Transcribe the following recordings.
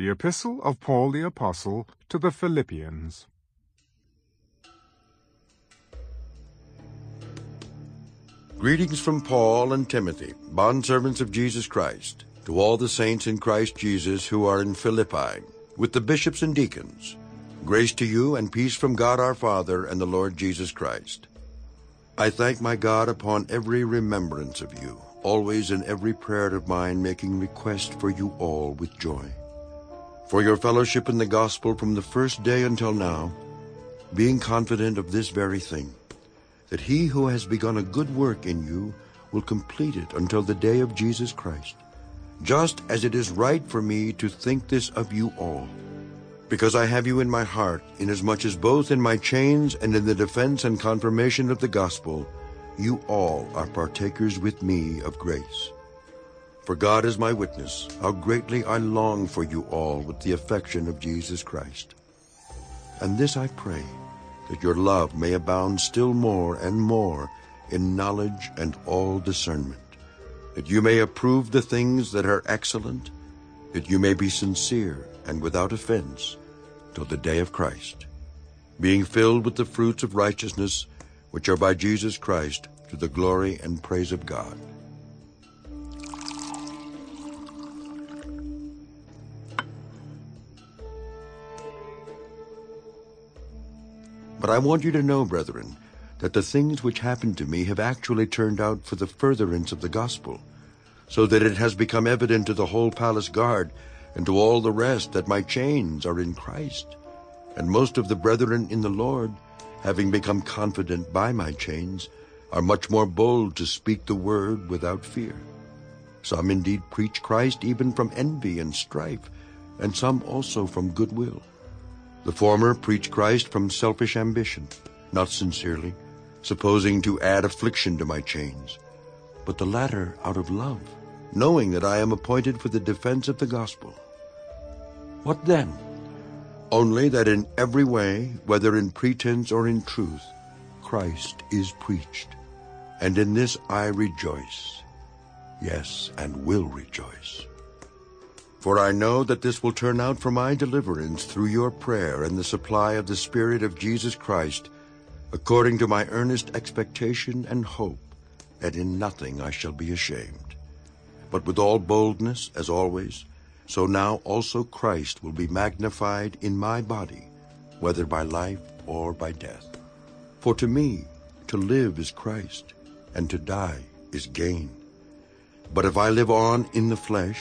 The Epistle of Paul the Apostle to the Philippians. Greetings from Paul and Timothy, bondservants of Jesus Christ, to all the saints in Christ Jesus who are in Philippi, with the bishops and deacons. Grace to you and peace from God our Father and the Lord Jesus Christ. I thank my God upon every remembrance of you, always in every prayer of mine making request for you all with joy. For your fellowship in the gospel from the first day until now, being confident of this very thing, that he who has begun a good work in you will complete it until the day of Jesus Christ. Just as it is right for me to think this of you all, because I have you in my heart, inasmuch as both in my chains and in the defense and confirmation of the gospel, you all are partakers with me of grace. For God is my witness, how greatly I long for you all with the affection of Jesus Christ. And this I pray, that your love may abound still more and more in knowledge and all discernment, that you may approve the things that are excellent, that you may be sincere and without offense till the day of Christ, being filled with the fruits of righteousness which are by Jesus Christ to the glory and praise of God. But I want you to know, brethren, that the things which happened to me have actually turned out for the furtherance of the gospel, so that it has become evident to the whole palace guard and to all the rest that my chains are in Christ. And most of the brethren in the Lord, having become confident by my chains, are much more bold to speak the word without fear. Some indeed preach Christ even from envy and strife, and some also from goodwill. The former preach Christ from selfish ambition, not sincerely, supposing to add affliction to my chains, but the latter out of love, knowing that I am appointed for the defense of the gospel. What then? Only that in every way, whether in pretense or in truth, Christ is preached. And in this I rejoice, yes, and will rejoice. For I know that this will turn out for my deliverance through your prayer and the supply of the Spirit of Jesus Christ, according to my earnest expectation and hope that in nothing I shall be ashamed. But with all boldness, as always, so now also Christ will be magnified in my body, whether by life or by death. For to me, to live is Christ, and to die is gain. But if I live on in the flesh,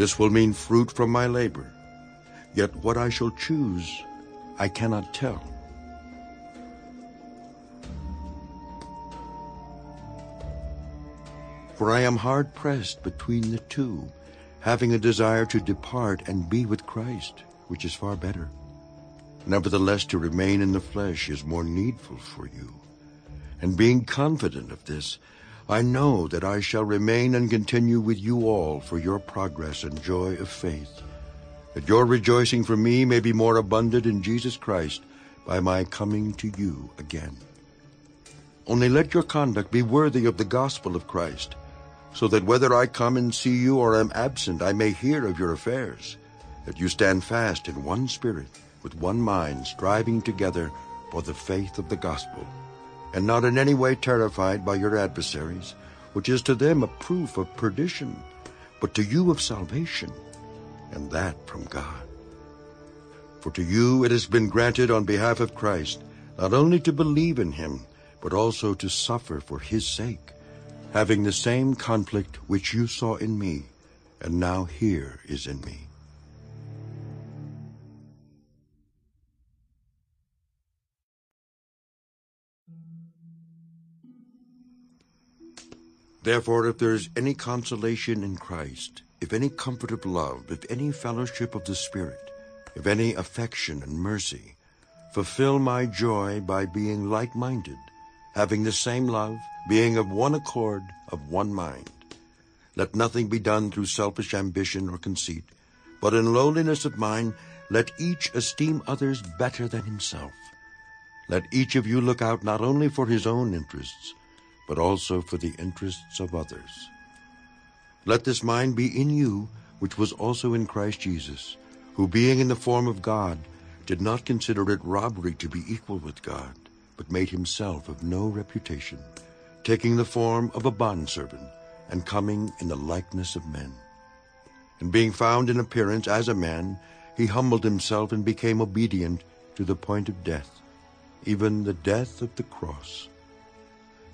this will mean fruit from my labor. Yet what I shall choose, I cannot tell. For I am hard pressed between the two, having a desire to depart and be with Christ, which is far better. Nevertheless, to remain in the flesh is more needful for you. And being confident of this, I know that I shall remain and continue with you all for your progress and joy of faith, that your rejoicing for me may be more abundant in Jesus Christ by my coming to you again. Only let your conduct be worthy of the gospel of Christ, so that whether I come and see you or am absent, I may hear of your affairs, that you stand fast in one spirit, with one mind, striving together for the faith of the gospel, and not in any way terrified by your adversaries, which is to them a proof of perdition, but to you of salvation, and that from God. For to you it has been granted on behalf of Christ, not only to believe in him, but also to suffer for his sake, having the same conflict which you saw in me, and now hear is in me. Therefore, if there is any consolation in Christ, if any comfort of love, if any fellowship of the Spirit, if any affection and mercy, fulfill my joy by being like-minded, having the same love, being of one accord, of one mind. Let nothing be done through selfish ambition or conceit, but in lowliness of mind let each esteem others better than himself. Let each of you look out not only for his own interests, but also for the interests of others. Let this mind be in you, which was also in Christ Jesus, who being in the form of God did not consider it robbery to be equal with God, but made himself of no reputation, taking the form of a bondservant, and coming in the likeness of men. And being found in appearance as a man, he humbled himself and became obedient to the point of death, even the death of the cross.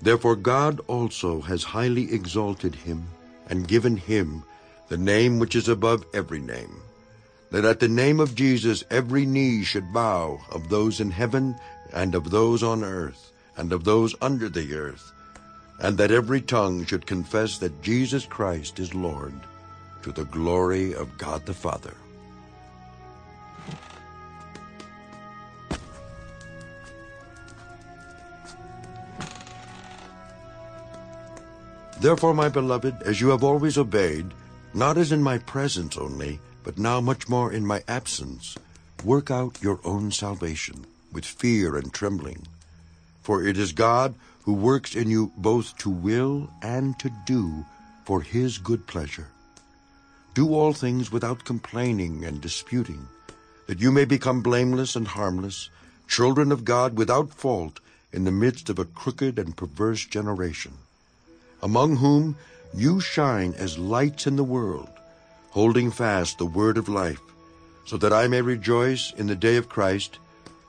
Therefore God also has highly exalted him, and given him the name which is above every name, that at the name of Jesus every knee should bow of those in heaven, and of those on earth, and of those under the earth, and that every tongue should confess that Jesus Christ is Lord, to the glory of God the Father. Therefore, my beloved, as you have always obeyed, not as in my presence only, but now much more in my absence, work out your own salvation with fear and trembling. For it is God who works in you both to will and to do for his good pleasure. Do all things without complaining and disputing, that you may become blameless and harmless, children of God without fault in the midst of a crooked and perverse generation among whom you shine as lights in the world, holding fast the word of life, so that I may rejoice in the day of Christ,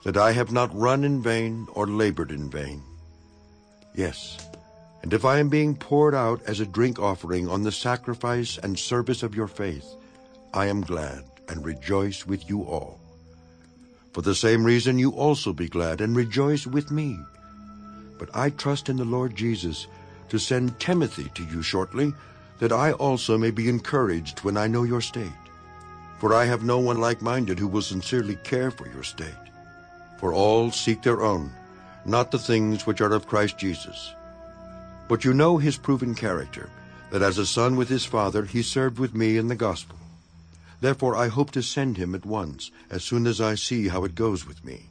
that I have not run in vain or labored in vain. Yes, and if I am being poured out as a drink offering on the sacrifice and service of your faith, I am glad and rejoice with you all. For the same reason you also be glad and rejoice with me. But I trust in the Lord Jesus to send Timothy to you shortly, that I also may be encouraged when I know your state. For I have no one like-minded who will sincerely care for your state. For all seek their own, not the things which are of Christ Jesus. But you know his proven character, that as a son with his father he served with me in the gospel. Therefore I hope to send him at once, as soon as I see how it goes with me.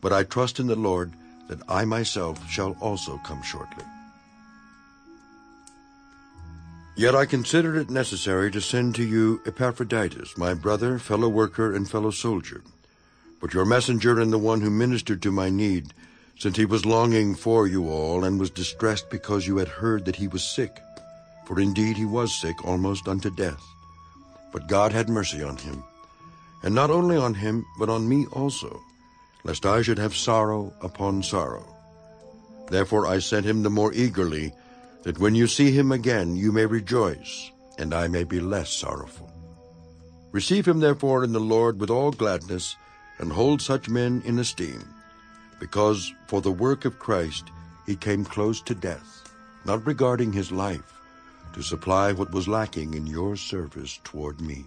But I trust in the Lord that I myself shall also come shortly. Yet I considered it necessary to send to you Epaphroditus, my brother, fellow worker, and fellow soldier, but your messenger and the one who ministered to my need, since he was longing for you all, and was distressed because you had heard that he was sick. For indeed he was sick almost unto death. But God had mercy on him, and not only on him, but on me also, lest I should have sorrow upon sorrow. Therefore I sent him the more eagerly, that when you see him again you may rejoice, and I may be less sorrowful. Receive him therefore in the Lord with all gladness, and hold such men in esteem, because for the work of Christ he came close to death, not regarding his life, to supply what was lacking in your service toward me.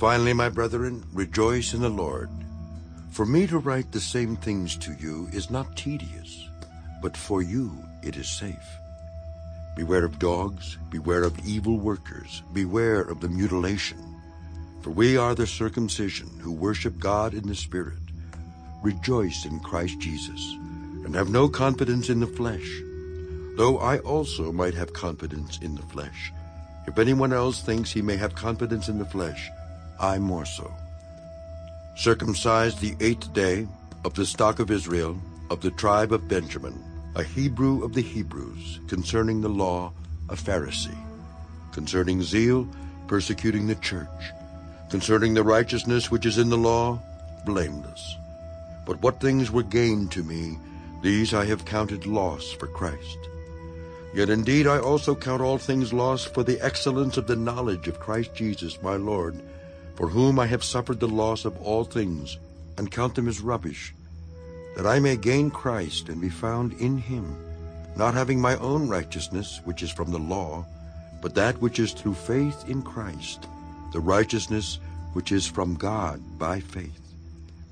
Finally, my brethren, rejoice in the Lord. For me to write the same things to you is not tedious, but for you it is safe. Beware of dogs, beware of evil workers, beware of the mutilation. For we are the circumcision who worship God in the Spirit, rejoice in Christ Jesus, and have no confidence in the flesh, though I also might have confidence in the flesh. If anyone else thinks he may have confidence in the flesh, I more so. Circumcised the eighth day, of the stock of Israel, of the tribe of Benjamin, a Hebrew of the Hebrews, concerning the law, a Pharisee, concerning zeal, persecuting the church, concerning the righteousness which is in the law, blameless. But what things were gained to me, these I have counted loss for Christ. Yet indeed I also count all things loss for the excellence of the knowledge of Christ Jesus my Lord, for whom I have suffered the loss of all things, and count them as rubbish, that I may gain Christ and be found in him, not having my own righteousness, which is from the law, but that which is through faith in Christ, the righteousness which is from God by faith,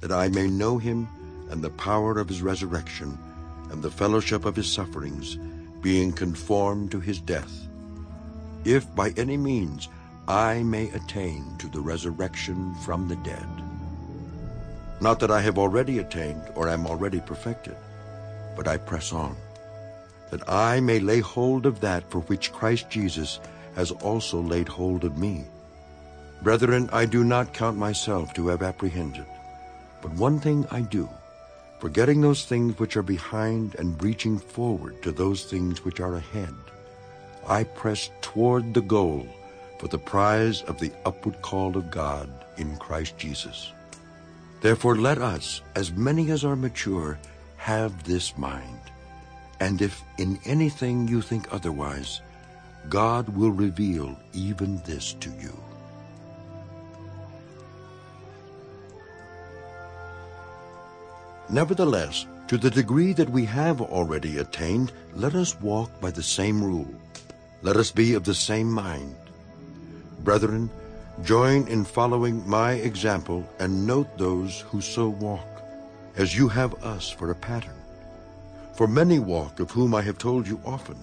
that I may know him and the power of his resurrection, and the fellowship of his sufferings, being conformed to his death, if by any means I may attain to the resurrection from the dead. Not that I have already attained or am already perfected, but I press on, that I may lay hold of that for which Christ Jesus has also laid hold of me. Brethren, I do not count myself to have apprehended, but one thing I do, forgetting those things which are behind and reaching forward to those things which are ahead. I press toward the goal for the prize of the upward call of God in Christ Jesus. Therefore let us, as many as are mature, have this mind. And if in anything you think otherwise, God will reveal even this to you. Nevertheless, to the degree that we have already attained, let us walk by the same rule. Let us be of the same mind. Brethren, join in following my example and note those who so walk, as you have us for a pattern. For many walk, of whom I have told you often,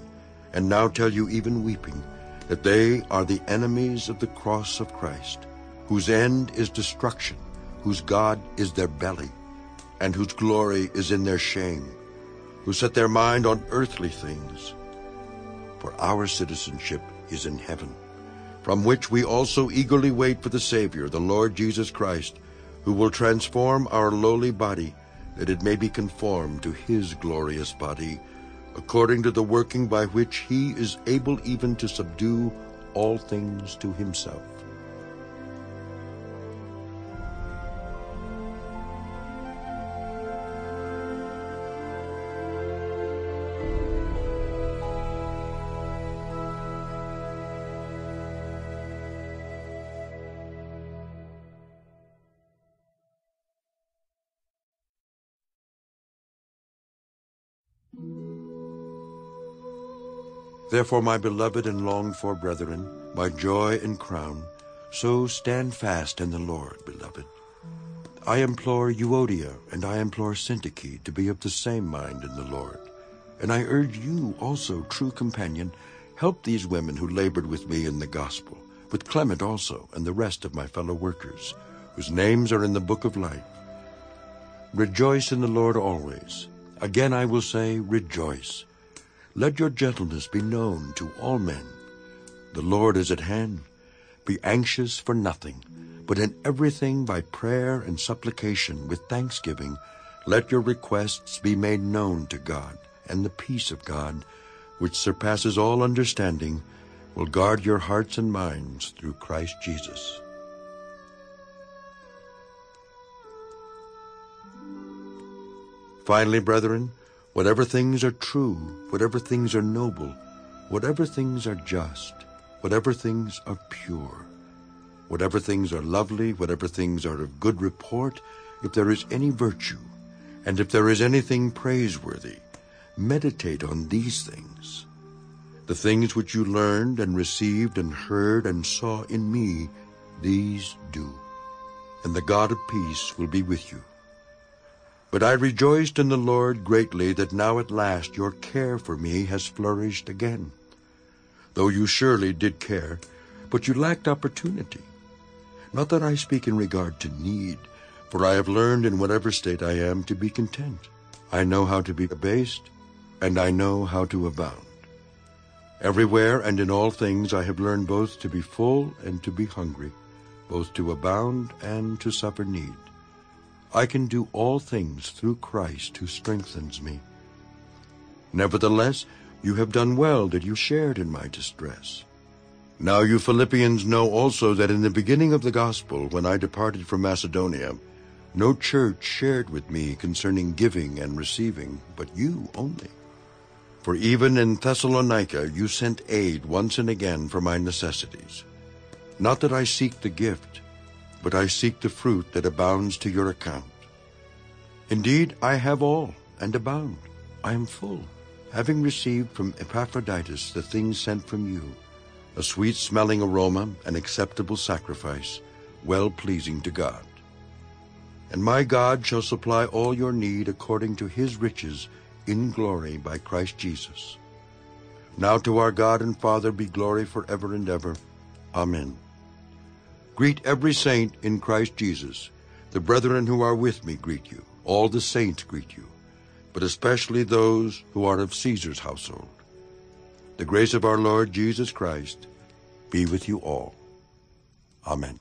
and now tell you even weeping, that they are the enemies of the cross of Christ, whose end is destruction, whose God is their belly, and whose glory is in their shame, who set their mind on earthly things. For our citizenship is in heaven, from which we also eagerly wait for the Savior, the Lord Jesus Christ, who will transform our lowly body, that it may be conformed to his glorious body, according to the working by which he is able even to subdue all things to himself. Therefore, my beloved and longed for brethren, my joy and crown, so stand fast in the Lord, beloved. I implore Euodia and I implore Syntyche to be of the same mind in the Lord. And I urge you also, true companion, help these women who labored with me in the gospel, with Clement also and the rest of my fellow workers, whose names are in the book of life. Rejoice in the Lord always. Again I will say, rejoice. Let your gentleness be known to all men. The Lord is at hand. Be anxious for nothing, but in everything by prayer and supplication with thanksgiving, let your requests be made known to God, and the peace of God, which surpasses all understanding, will guard your hearts and minds through Christ Jesus. Finally, brethren, Whatever things are true, whatever things are noble, whatever things are just, whatever things are pure, whatever things are lovely, whatever things are of good report, if there is any virtue, and if there is anything praiseworthy, meditate on these things. The things which you learned and received and heard and saw in me, these do. And the God of peace will be with you. But I rejoiced in the Lord greatly that now at last your care for me has flourished again. Though you surely did care, but you lacked opportunity. Not that I speak in regard to need, for I have learned in whatever state I am to be content. I know how to be abased, and I know how to abound. Everywhere and in all things I have learned both to be full and to be hungry, both to abound and to suffer need. I can do all things through Christ who strengthens me. Nevertheless, you have done well that you shared in my distress. Now you Philippians know also that in the beginning of the gospel, when I departed from Macedonia, no church shared with me concerning giving and receiving, but you only. For even in Thessalonica you sent aid once and again for my necessities. Not that I seek the gift, but I seek the fruit that abounds to your account. Indeed, I have all, and abound. I am full, having received from Epaphroditus the things sent from you, a sweet-smelling aroma, an acceptable sacrifice, well-pleasing to God. And my God shall supply all your need according to his riches in glory by Christ Jesus. Now to our God and Father be glory forever and ever. Amen. Greet every saint in Christ Jesus. The brethren who are with me greet you. All the saints greet you, but especially those who are of Caesar's household. The grace of our Lord Jesus Christ be with you all. Amen.